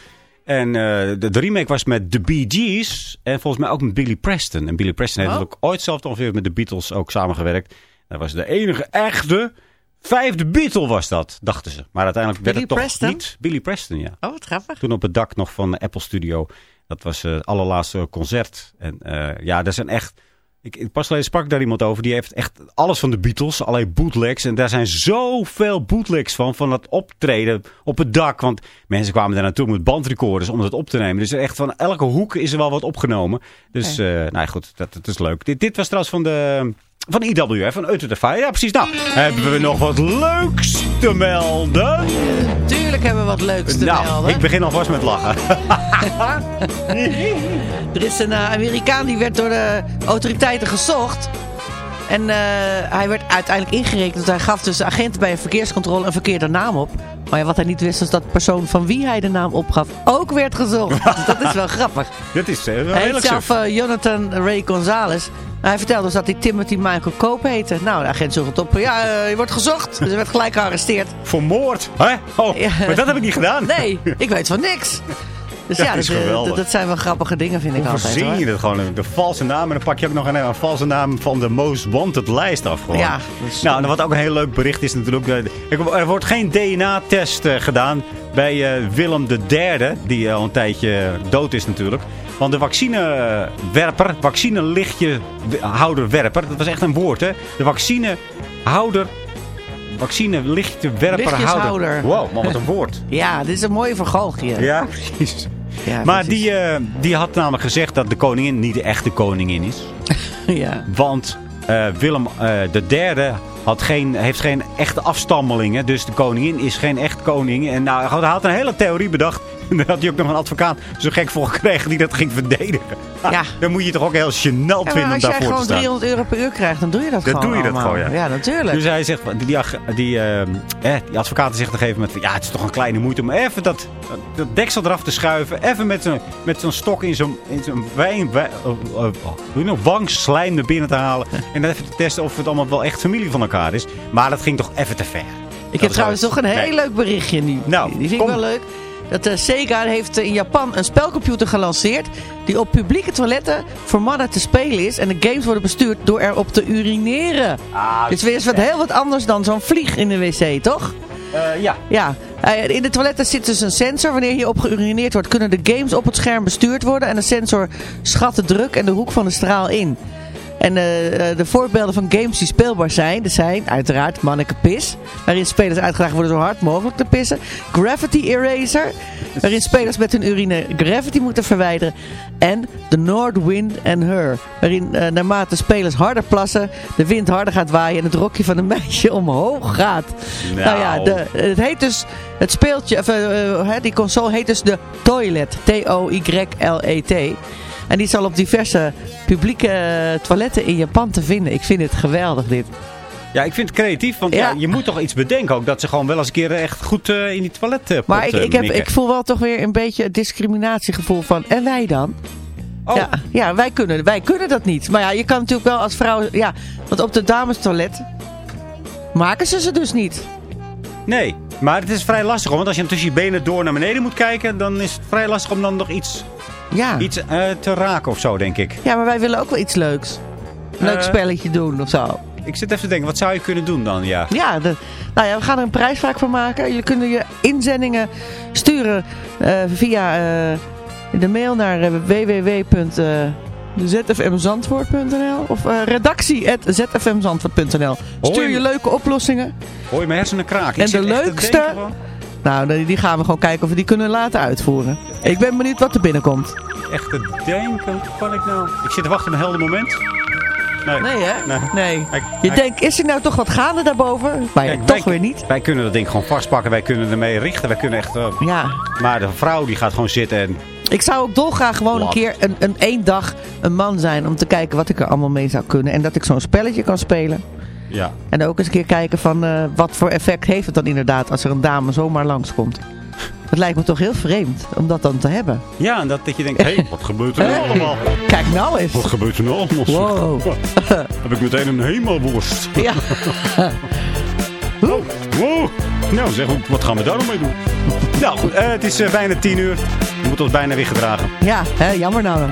En eh, de, de remake was met The Bee Gees. En volgens mij ook met Billy Preston. En Billy Preston heeft Oh. ook ooit zelf ongeveer met de Beatles ook samengewerkt. Dat was de enige echte vijfde Beatle was dat, dachten ze. Maar uiteindelijk werd het toch niet. Billy Preston, ja. Oh, wat grappig. Toen op het dak nog van de Apple Studio. Dat was eh, het allerlaatste concert. En eh, ja, dat zijn echt... Ik, ik pas geleden sprak daar iemand over. Die heeft echt alles van de Beatles. Allerlei bootlegs. En daar zijn zoveel bootlegs van. Van dat optreden op het dak. Want mensen kwamen daar naartoe met bandrecorders om dat op te nemen. Dus echt van elke hoek is er wel wat opgenomen. Dus, eh nou ja, goed. Dat, dat is leuk. Dit, dit was trouwens van de... Van IWF, van Euter de Fire. Ja, precies. Nou, hebben we nog wat leuks te melden? Tuurlijk hebben we wat leuks te nou, melden. ik begin alvast met lachen. Er is een eh, Amerikaan die werd door de autoriteiten gezocht. En eh, hij werd uiteindelijk ingerekend. Want hij gaf dus de agenten bij een verkeerscontrole een verkeerde naam op. Maar ja, wat hij niet wist was dat de persoon van wie hij de naam opgaf ook werd gezocht. Dus dat is wel grappig. Dat is eh, wel Hij heet zelf Jonathan Ray Gonzalez. Hij vertelde dus dat hij Timothy Michael Cope heette. Nou, de agent zocht het op. Ja, eh, je wordt gezocht. Dus hij werd gelijk gearresteerd. Vermoord. Hè? Oh, Ja. maar dat heb ik niet gedaan. Nee, ik weet van niks. Dus ja, dat, eh, dat, dat zijn wel grappige dingen, vind ik Hoe altijd. hoor. je dat gewoon? De valse naam. En dan pak je ook nog een, een valse naam van de most wanted lijst af. Gewoon. Ja, nou, en wat ook een heel leuk bericht is natuurlijk. eh, er- wordt geen DNA-test gedaan bij eh, Willem III. Die al een tijdje dood is natuurlijk. Want de vaccinewerper, vaccinelichtjehouderwerper. Dat was echt een woord, hè? De vaccinehouder... Vaccinelichtjewerperhouder. Lichtjeshouder. Wow, maar wat een woord. Ja, dit is een mooie vergalgje. Ja, precies. Ja, Maar precies. die, eh, die had namelijk gezegd dat de koningin niet de echte koningin is. ja. Want eh, Willem eh, de derde had geen, heeft geen echte afstammelingen. Dus de koningin is geen echt koning. En nou, hij had een hele theorie bedacht. En daar had hij ook nog een advocaat zo gek voor gekregen die dat ging verdedigen. Ja. Dan moet je toch ook heel gênant Ja, vinden om als jij daarvoor te gewoon staan. 300 euro per uur krijgt, dan doe je dat Dan gewoon doe je dat allemaal. gewoon, ja. Ja, natuurlijk. Dus hij zegt, die, die, eh, eh, die advocaat zegt op een gegeven moment... Ja, het is toch een kleine moeite om even dat, dat deksel eraf te schuiven. Even met zo'n met zo'n stok in zo'n wijn... wijn oh, hoe je nog, wangslijm naar binnen te halen. En dan even te testen of het allemaal wel echt familie van elkaar is. Maar dat ging toch even te ver. ik heb trouwens toch nog een heel leuk berichtje nu. Nou, die vind kom. ik wel leuk. Dat de Sega heeft eh, in Japan een spelcomputer gelanceerd... die op publieke toiletten voor mannen te spelen is. En de games worden bestuurd door erop te urineren. Ah, dus weer eens wat heel wat anders dan zo'n vlieg in de wc, toch? eh, ja. Ja, Eh, in de toiletten zit dus een sensor. Wanneer hierop geurineerd wordt, kunnen de games op het scherm bestuurd worden. En de sensor schat de druk en de hoek van de straal in. En eh, eh, de voorbeelden van games die speelbaar zijn, er zijn uiteraard Manneke Pis, waarin spelers uitgedaagd worden zo hard mogelijk te pissen. Gravity Eraser, waarin spelers met hun urine gravity moeten verwijderen. En The North Wind and Her, waarin eh, naarmate spelers harder plassen, de wind harder gaat waaien en het rokje van een meisje omhoog gaat. Nou, ja, Nou. de, het heet dus, het speeltje, of, die console heet dus de Toilet, T-O-Y-L-E-T. En die zal op diverse publieke eh, toiletten in Japan te vinden. Ik vind het geweldig dit. Ja, ik vind het creatief, want ja. Ja. je moet toch iets bedenken ook. Dat ze gewoon wel eens een keer echt goed eh, in die toilet uh, Maar ik, ik, heb, ik voel wel toch weer een beetje het discriminatiegevoel van... En wij dan? Oh, Ja, ja wij, kunnen, wij kunnen dat niet. Maar ja, je kan natuurlijk wel als vrouw... Ja, want op de damestoilet maken ze ze dus niet. nee. Maar het is vrij lastig, want als je tussen je benen door naar beneden moet kijken... dan is het vrij lastig om dan nog iets, Ja, iets eh, te raken of zo, denk ik. ja maar wij willen ook wel iets leuks. Een leuk Eh. spelletje doen of zo. Ik zit even te denken, wat zou je kunnen doen dan? Ja. Ja, de, nou ja, we gaan er een prijsvraag van maken. Jullie kunnen je inzendingen sturen eh, via de mail naar www.zfmzandvoort.nl of uh, redactie.zfmzandvoort.nl Stuur je leuke oplossingen. Hoor je mijn hersenen kraken? En de leukste- Nou, die gaan we gewoon kijken of we die kunnen laten uitvoeren. Ik ben benieuwd wat er binnenkomt. Echt te denken, hoe kan ik nou... Ik zit te wachten op een helder moment. Nee. Nee, hè? Nee. Je denkt, is er nou toch wat gaande daarboven? Maar Kijk, toch wij- weer niet. Wij kunnen dat ding gewoon vastpakken. Wij kunnen ermee richten. Wij kunnen echt... eh, Ja. maar de vrouw die gaat gewoon zitten en... Ik zou ook dolgraag gewoon een Wat? keer een, een één dag een man zijn om te kijken wat ik er allemaal mee zou kunnen. En dat ik zo'n spelletje kan spelen. Ja. En ook eens een keer kijken van eh, wat voor effect heeft het dan inderdaad als er een dame zomaar langskomt. Het lijkt me toch heel vreemd om dat dan te hebben. Ja, en dat, dat je denkt, hé, hey, wat gebeurt er nou allemaal? Kijk nou eens. Wat gebeurt er nou allemaal? Wow. Heb ik meteen een hemelworst. Ja. Oh, wow. Nou zeg, wat gaan we daar nog mee doen? Nou, goed, eh, het is eh, bijna tien uur. We moeten ons bijna weer gedragen. Ja, hè, jammer nou.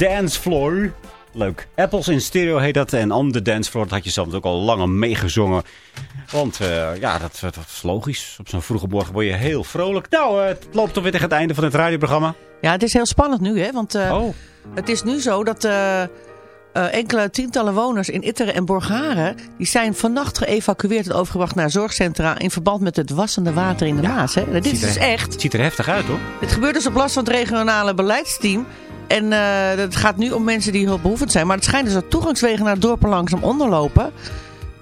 On the Dance Floor. Leuk. Apples in stereo heet dat. En On the Dance Floor, dat had je zelf ook al langer meegezongen. Want eh, ja, dat, dat is logisch. Op zo'n vroege morgen word je heel vrolijk. Nou, eh, het loopt toch weer tegen het einde van het radioprogramma. Ja, het is heel spannend nu, hè. Want eh, Oh, het is nu zo dat enkele tientallen woners in Itteren en Borgharen... die zijn vannacht geëvacueerd en overgebracht naar zorgcentra... in verband met het wassende water in de Maas. Hè. Dit is er- dus echt. het ziet er heftig uit hoor. Dit gebeurt dus op last van het regionale beleidsteam. En eh, het gaat nu om mensen die hulpbehoevend zijn. Maar het schijnt dus dat toegangswegen naar het dorp er langzaam onderlopen.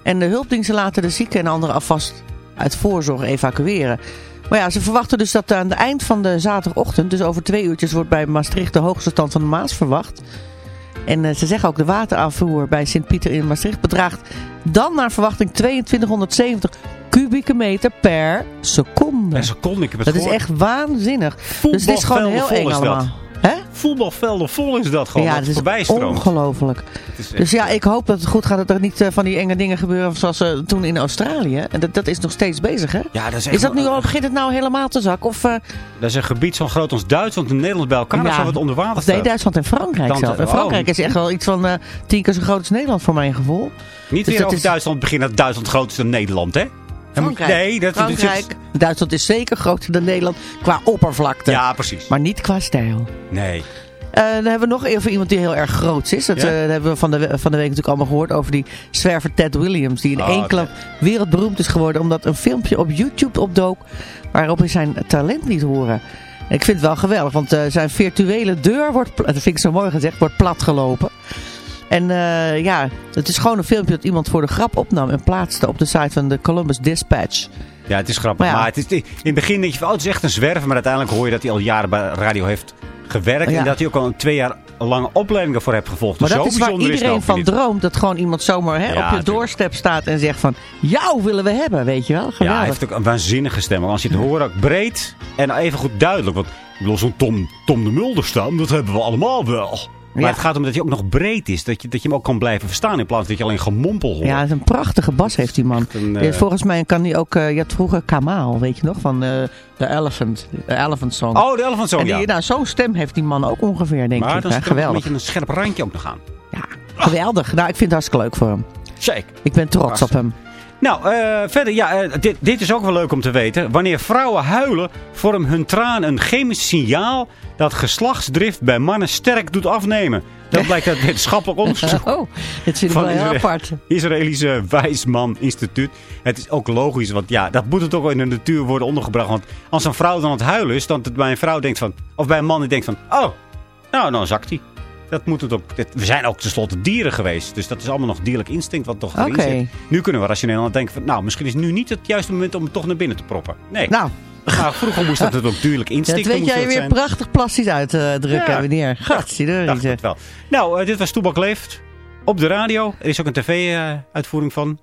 En de hulpdiensten laten de zieken en anderen alvast uit voorzorg evacueren. Maar ja, ze verwachten dus dat aan het eind van de zaterdagochtend... dus over twee uurtjes wordt bij Maastricht de hoogste stand van de Maas verwacht. En eh, ze zeggen ook de waterafvoer bij Sint-Pieter in Maastricht bedraagt dan naar verwachting 2270 kubieke meter per seconde. Een seconde, ik heb het Dat is echt waanzinnig. Dus het is gewoon heel eng dat. Hè? Voetbalvelden vol is dat gewoon. Ja, het is voorbij stroomt. ongelooflijk. Is Dus ja, ik hoop dat het goed gaat. Dat er niet eh, van die enge dingen gebeuren zoals eh, toen in Australië. En dat, dat is nog steeds bezig, hè? ja, dat is, echt Is dat nu al, begint het nou helemaal te zakken? Of, eh, Dat is een gebied zo groot als Duitsland en Nederland bij elkaar. Dan zou het onder water of nee, staan. Duitsland en Frankrijk zelf. En oh. Frankrijk is echt wel iets van eh, tien keer zo groot als Nederland voor mijn gevoel. Niet Dus weer dat over is- Duitsland beginnen dat Duitsland groter is dan Nederland, hè? Frankrijk. Nee, dat Frankrijk. Duitsland is zeker groter dan Nederland qua oppervlakte. Ja, precies. Maar niet qua stijl. Nee. Eh, dan hebben we nog even iemand die heel erg groot is. Dat, Ja? eh, dat hebben we van de, van de week natuurlijk allemaal gehoord over die zwerver Ted Williams. Die in Oh, één klap wereldberoemd is geworden omdat een filmpje op YouTube opdook waarop hij zijn talent liet horen. En ik vind het wel geweldig, want eh, zijn virtuele deur wordt, dat vind ik zo mooi gezegd, wordt platgelopen. En eh, ja, het is gewoon een filmpje dat iemand voor de grap opnam en plaatste op de site van de Columbus Dispatch. Ja, het is grappig. Maar Maar, ja. het is, in het begin denk je van, oh, het is echt een zwerver. Maar uiteindelijk hoor je dat hij al jaren bij radio heeft gewerkt. Ja. En dat hij ook al twee jaar lange opleiding ervoor heeft gevolgd. Maar Dus dat zo is waar iedereen van niet. droomt. Dat gewoon iemand zomaar hè, Ja, op je tuurlijk. doorstep staat en zegt van... Jou willen we hebben, weet je wel. Ja, Geweldig. hij heeft ook een waanzinnige stem. Als je het hoort, ook breed en even goed duidelijk. Want ik bedoel, zo'n Tom, Tom de Mulder stem, dat hebben we allemaal wel. Maar Ja. het gaat om dat hij ook nog breed is. Dat je, dat je hem ook kan blijven verstaan in plaats van dat je alleen gemompel hoort. Ja, een prachtige bas heeft die man. een, Die- eh, Volgens mij kan hij ook... eh, je had vroeger Kamaal, weet je nog? Van eh The Elephant. The Elephant Song. Oh, de Elephant Song, en die, ja. nou, zo'n stem heeft die man ook ongeveer, denk maar ik. dan is er ook een geweldig. beetje een scherp randje ook nog aan. Ja, geweldig. Nou, ik vind het hartstikke leuk voor hem. Zeker. Ik ben trots op hem. Nou, eh, verder, ja, eh, dit, dit is ook wel leuk om te weten. Wanneer vrouwen huilen, vormt hun traan een chemisch signaal dat geslachtsdrift bij mannen sterk doet afnemen. Dat blijkt uit wetenschappelijk onderzoek. Oh, dit vind ik wel heel apart. Israëlische Wijsman Instituut. Het is ook logisch, want ja, dat moet het ook wel in de natuur worden ondergebracht. Want als een vrouw dan aan het huilen is, dan het bij een vrouw denkt van, of bij een man die denkt van, oh, nou, dan zakt hij. Dat moet het ook. dit- we zijn ook tenslotte dieren geweest. Dus dat is allemaal nog dierlijk instinct wat toch erin zit. Nu kunnen we rationeel aan denken van... Nou, misschien is nu niet het juiste moment om het toch naar binnen te proppen. Nee. Nou, Nou, vroeger moest dat het ook dierlijk dat instinct weet jij dat weer zijn. prachtig plastisch uitdrukken, Ja. meneer. Gatsie, wel. Nou, eh, dit was Toebak Leeft. Op de radio. Er is ook een tv-uitvoering van.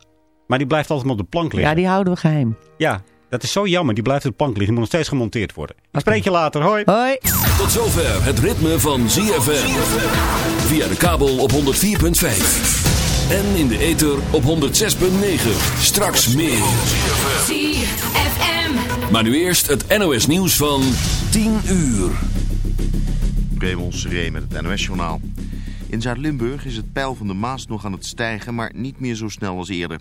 Maar die blijft altijd maar op de plank liggen. Ja, die houden we geheim. Ja, dat is zo jammer. Die blijft op de plank liggen. Die moet nog steeds gemonteerd worden. Ik spreek je later. Hoi. Hoi. Tot zover het ritme van ZFM. Via de kabel op 104.5. En in de ether op 106.9. Straks meer. ZFM. Maar nu eerst het NOS nieuws van 10 uur. Raymond Seré met het NOS-journaal. In Zuid-Limburg is het peil van de Maas nog aan het stijgen, maar niet meer zo snel als eerder.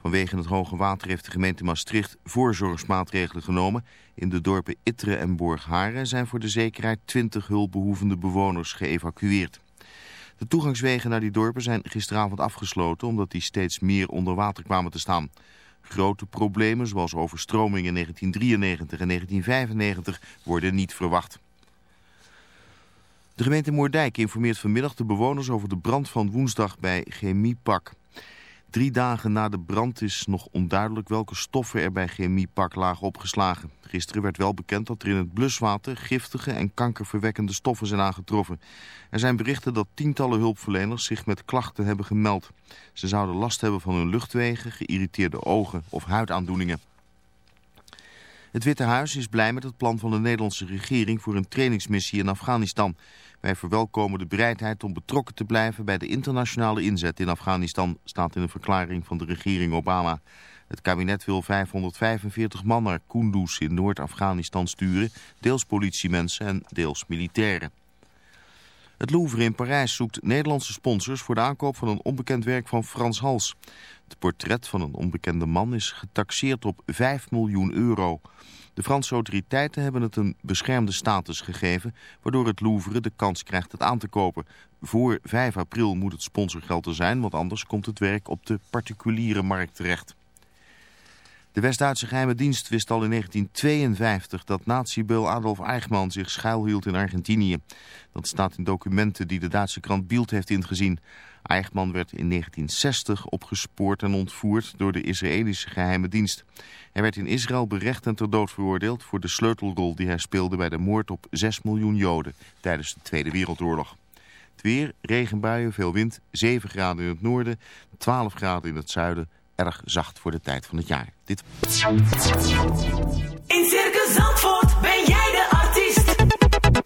Vanwege het hoge water heeft de gemeente Maastricht voorzorgsmaatregelen genomen. In de dorpen Itteren en Borgharen zijn voor de zekerheid 20 hulpbehoevende bewoners geëvacueerd. De toegangswegen naar die dorpen zijn gisteravond afgesloten omdat die steeds meer onder water kwamen te staan. Grote problemen zoals overstroming in 1993 en 1995 worden niet verwacht. De gemeente Moerdijk informeert vanmiddag de bewoners over de brand van woensdag bij Chemiepak. Drie dagen na de brand is nog onduidelijk welke stoffen er bij Chemiepak lagen opgeslagen. Gisteren werd wel bekend dat er in het bluswater giftige en kankerverwekkende stoffen zijn aangetroffen. Er zijn berichten dat tientallen hulpverleners zich met klachten hebben gemeld. Ze zouden last hebben van hun luchtwegen, geïrriteerde ogen of huidaandoeningen. Het Witte Huis is blij met het plan van de Nederlandse regering voor een trainingsmissie in Afghanistan. Wij verwelkomen de bereidheid om betrokken te blijven bij de internationale inzet in Afghanistan, staat in een verklaring van de regering Obama. Het kabinet wil 545 man naar Kunduz in Noord-Afghanistan sturen, deels politiemensen en deels militairen. Het Louvre in Parijs zoekt Nederlandse sponsors voor de aankoop van een onbekend werk van Frans Hals. Het portret van een onbekende man is getaxeerd op 5 miljoen euro. De Franse autoriteiten hebben het een beschermde status gegeven, waardoor het Louvre de kans krijgt het aan te kopen. Voor 5 april moet het sponsorgeld er zijn, want anders komt het werk op de particuliere markt terecht. De West-Duitse geheime dienst wist al in 1952 dat nazi-beul Adolf Eichmann zich schuilhield in Argentinië. Dat staat in documenten die de Duitse krant Bild heeft ingezien. Eichmann werd in 1960 opgespoord en ontvoerd door de Israëlische geheime dienst. Hij werd in Israël berecht en ter dood veroordeeld voor de sleutelrol die hij speelde bij de moord op 6 miljoen Joden tijdens de Tweede Wereldoorlog. Het weer, regenbuien, veel wind, 7 graden in het noorden, 12 graden in het zuiden. Erg zacht voor de tijd van het jaar. Dit... In Circus